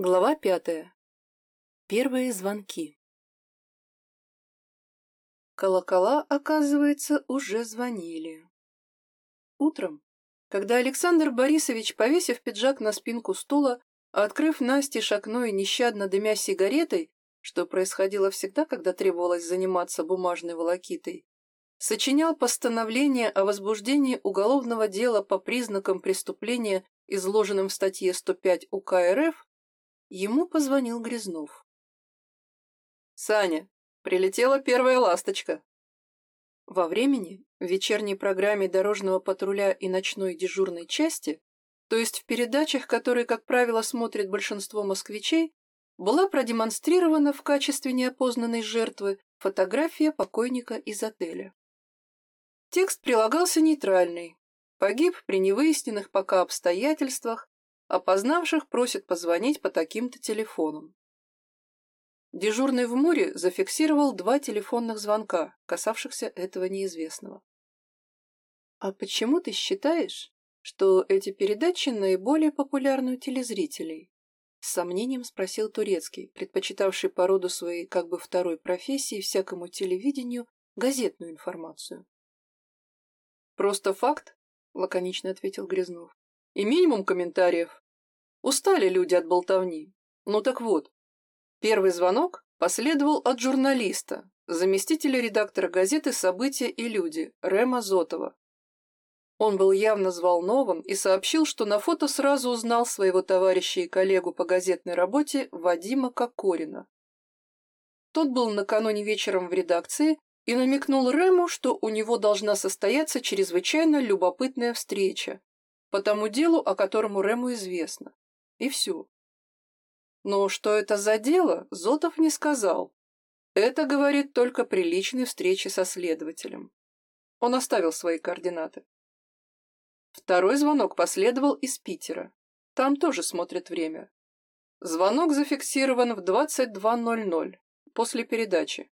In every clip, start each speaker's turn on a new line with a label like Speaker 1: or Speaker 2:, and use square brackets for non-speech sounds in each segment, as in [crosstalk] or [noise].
Speaker 1: Глава пятая. Первые звонки. Колокола, оказывается, уже звонили. Утром, когда Александр Борисович, повесив пиджак на спинку стула, открыв Насте окно и нещадно дымя сигаретой, что происходило всегда, когда требовалось заниматься бумажной волокитой, сочинял постановление о возбуждении уголовного дела по признакам преступления, изложенным в статье 105 УК РФ, Ему позвонил Грязнов. «Саня, прилетела первая ласточка». Во времени, в вечерней программе дорожного патруля и ночной дежурной части, то есть в передачах, которые, как правило, смотрит большинство москвичей, была продемонстрирована в качестве неопознанной жертвы фотография покойника из отеля. Текст прилагался нейтральный. Погиб при невыясненных пока обстоятельствах Опознавших просят позвонить по таким-то телефонам. Дежурный в море зафиксировал два телефонных звонка, касавшихся этого неизвестного. «А почему ты считаешь, что эти передачи наиболее популярны у телезрителей?» С сомнением спросил Турецкий, предпочитавший по роду своей как бы второй профессии всякому телевидению газетную информацию. «Просто факт», — лаконично ответил Грязнов и минимум комментариев. Устали люди от болтовни. Ну так вот, первый звонок последовал от журналиста, заместителя редактора газеты «События и люди» Рема Зотова. Он был явно взволнован и сообщил, что на фото сразу узнал своего товарища и коллегу по газетной работе Вадима Кокорина. Тот был накануне вечером в редакции и намекнул Рему, что у него должна состояться чрезвычайно любопытная встреча, по тому делу, о котором Рему известно. И все. Но что это за дело, Зотов не сказал. Это говорит только при личной встрече со следователем. Он оставил свои координаты. Второй звонок последовал из Питера. Там тоже смотрят время. Звонок зафиксирован в 22.00 после передачи.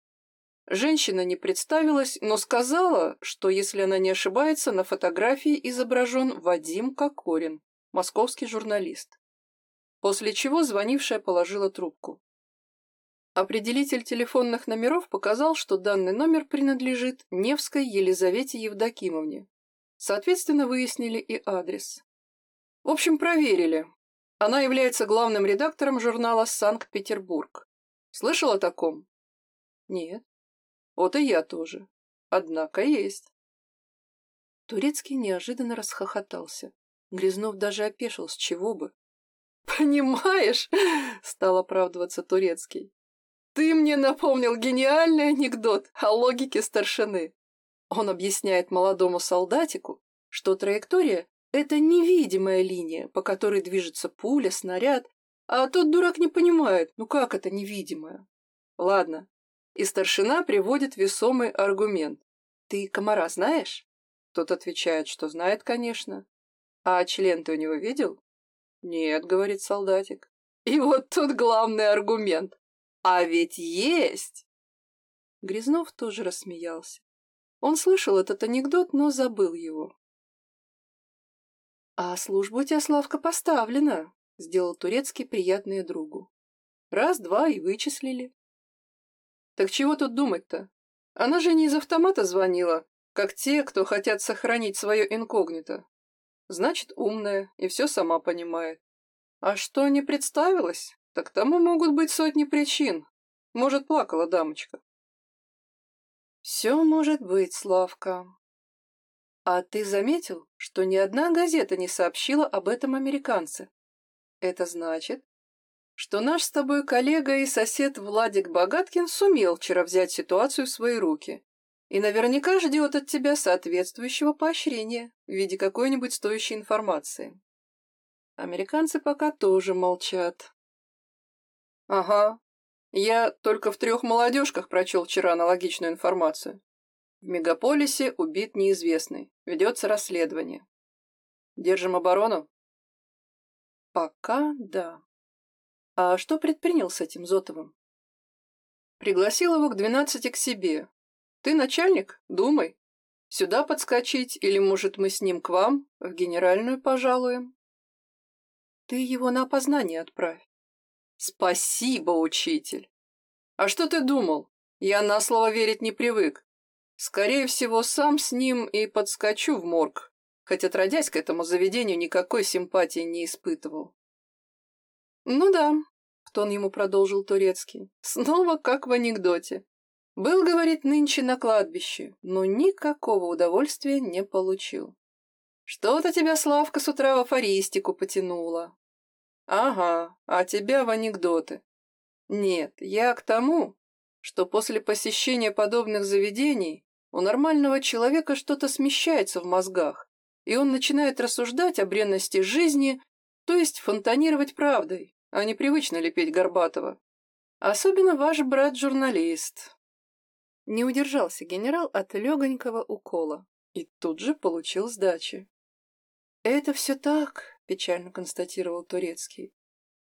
Speaker 1: Женщина не представилась, но сказала, что, если она не ошибается, на фотографии изображен Вадим Кокорин, московский журналист. После чего звонившая положила трубку. Определитель телефонных номеров показал, что данный номер принадлежит Невской Елизавете Евдокимовне. Соответственно, выяснили и адрес. В общем, проверили. Она является главным редактором журнала «Санкт-Петербург». Слышал о таком? Нет. Вот и я тоже. Однако есть. Турецкий неожиданно расхохотался. Грязнов даже опешил, с чего бы. [laughs] «Понимаешь?» — стал оправдываться Турецкий. «Ты мне напомнил гениальный анекдот о логике старшины. Он объясняет молодому солдатику, что траектория — это невидимая линия, по которой движется пуля, снаряд, а тот дурак не понимает, ну как это невидимая? Ладно, и старшина приводит весомый аргумент. «Ты комара знаешь?» Тот отвечает, что знает, конечно. «А член ты у него видел?» «Нет», — говорит солдатик. И вот тут главный аргумент. «А ведь есть!» Грязнов тоже рассмеялся. Он слышал этот анекдот, но забыл его. «А служба у тебя, Славка, поставлена», — сделал Турецкий приятное другу. «Раз-два и вычислили». Так чего тут думать-то? Она же не из автомата звонила, как те, кто хотят сохранить свое инкогнито. Значит, умная и все сама понимает. А что не представилось, так тому могут быть сотни причин. Может, плакала дамочка. Все может быть, Славка. А ты заметил, что ни одна газета не сообщила об этом американце? Это значит, что наш с тобой коллега и сосед Владик Богаткин сумел вчера взять ситуацию в свои руки и наверняка ждет от тебя соответствующего поощрения в виде какой-нибудь стоящей информации. Американцы пока тоже молчат. Ага, я только в трех молодежках прочел вчера аналогичную информацию. В мегаполисе убит неизвестный, ведется расследование. Держим оборону? Пока да. А что предпринял с этим Зотовым? Пригласил его к двенадцати к себе. Ты начальник? Думай. Сюда подскочить, или, может, мы с ним к вам, в генеральную пожалуем? Ты его на опознание отправь. Спасибо, учитель. А что ты думал? Я на слово верить не привык. Скорее всего, сам с ним и подскочу в морг, хоть отродясь к этому заведению никакой симпатии не испытывал. Ну да, тон ему продолжил Турецкий, снова как в анекдоте. Был, говорит, нынче на кладбище, но никакого удовольствия не получил. Что-то тебя, Славка, с утра в афористику потянула. Ага, а тебя в анекдоты. Нет, я к тому, что после посещения подобных заведений у нормального человека что-то смещается в мозгах, и он начинает рассуждать о бренности жизни, то есть фонтанировать правдой, а не привычно лепить Горбатова. Особенно ваш брат-журналист. Не удержался генерал от легонького укола и тут же получил сдачи. «Это все так», — печально констатировал Турецкий.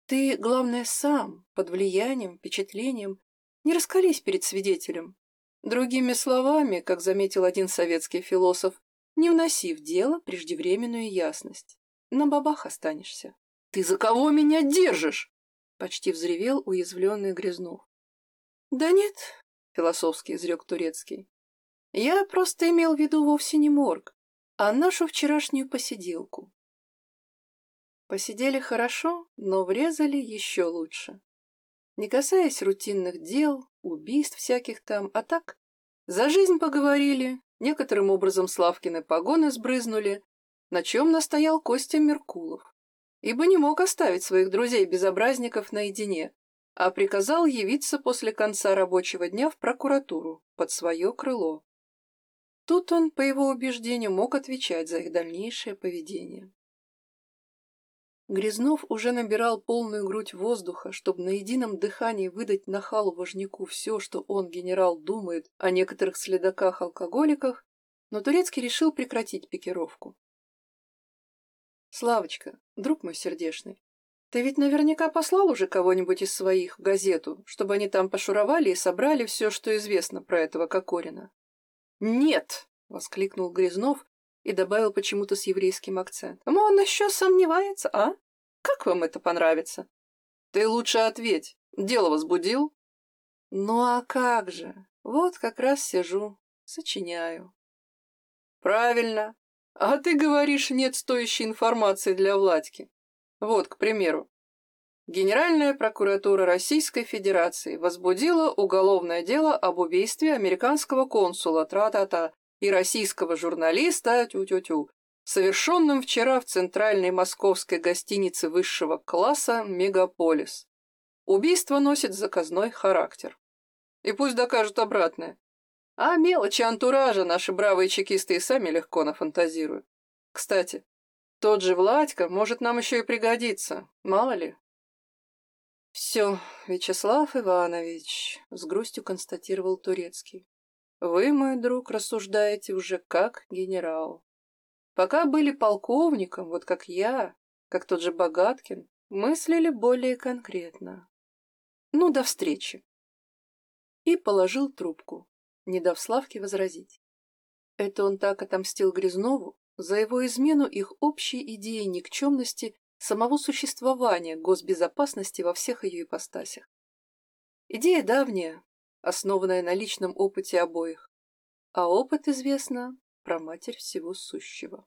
Speaker 1: «Ты, главное, сам, под влиянием, впечатлением, не раскались перед свидетелем. Другими словами, как заметил один советский философ, не вноси в дело преждевременную ясность. На бабах останешься. «Ты за кого меня держишь?» — почти взревел уязвленный Грязнов. «Да нет», — философски изрек Турецкий. «Я просто имел в виду вовсе не морг, а нашу вчерашнюю посиделку». Посидели хорошо, но врезали еще лучше. Не касаясь рутинных дел, убийств всяких там, а так, за жизнь поговорили, некоторым образом Славкины погоны сбрызнули, на чем настоял Костя Меркулов ибо не мог оставить своих друзей-безобразников наедине, а приказал явиться после конца рабочего дня в прокуратуру под свое крыло. Тут он, по его убеждению, мог отвечать за их дальнейшее поведение. Грязнов уже набирал полную грудь воздуха, чтобы на едином дыхании выдать нахалу-важняку все, что он, генерал, думает о некоторых следаках-алкоголиках, но Турецкий решил прекратить пикировку. Славочка, друг мой сердешный, ты ведь наверняка послал уже кого-нибудь из своих в газету, чтобы они там пошуровали и собрали все, что известно про этого Кокорина. Нет! — воскликнул Грязнов и добавил почему-то с еврейским акцентом. Он еще сомневается, а? Как вам это понравится? Ты лучше ответь. Дело возбудил? Ну а как же? Вот как раз сижу, сочиняю. Правильно. А ты говоришь, нет стоящей информации для Владьки. Вот, к примеру. Генеральная прокуратура Российской Федерации возбудила уголовное дело об убийстве американского консула тра-та-та и российского журналиста тю-тю-тю, совершенном вчера в центральной московской гостинице высшего класса «Мегаполис». Убийство носит заказной характер. И пусть докажут обратное. А мелочи антуража наши бравые чекисты и сами легко нафантазируют. Кстати, тот же Владька может нам еще и пригодиться, мало ли. Все, Вячеслав Иванович, с грустью констатировал Турецкий. Вы, мой друг, рассуждаете уже как генерал. Пока были полковником, вот как я, как тот же Богаткин, мыслили более конкретно. Ну, до встречи. И положил трубку не дав Славке возразить. Это он так отомстил Грязнову за его измену их общей идеи никчемности самого существования госбезопасности во всех ее ипостасях. Идея давняя, основанная на личном опыте обоих, а опыт, известно, про матерь всего сущего.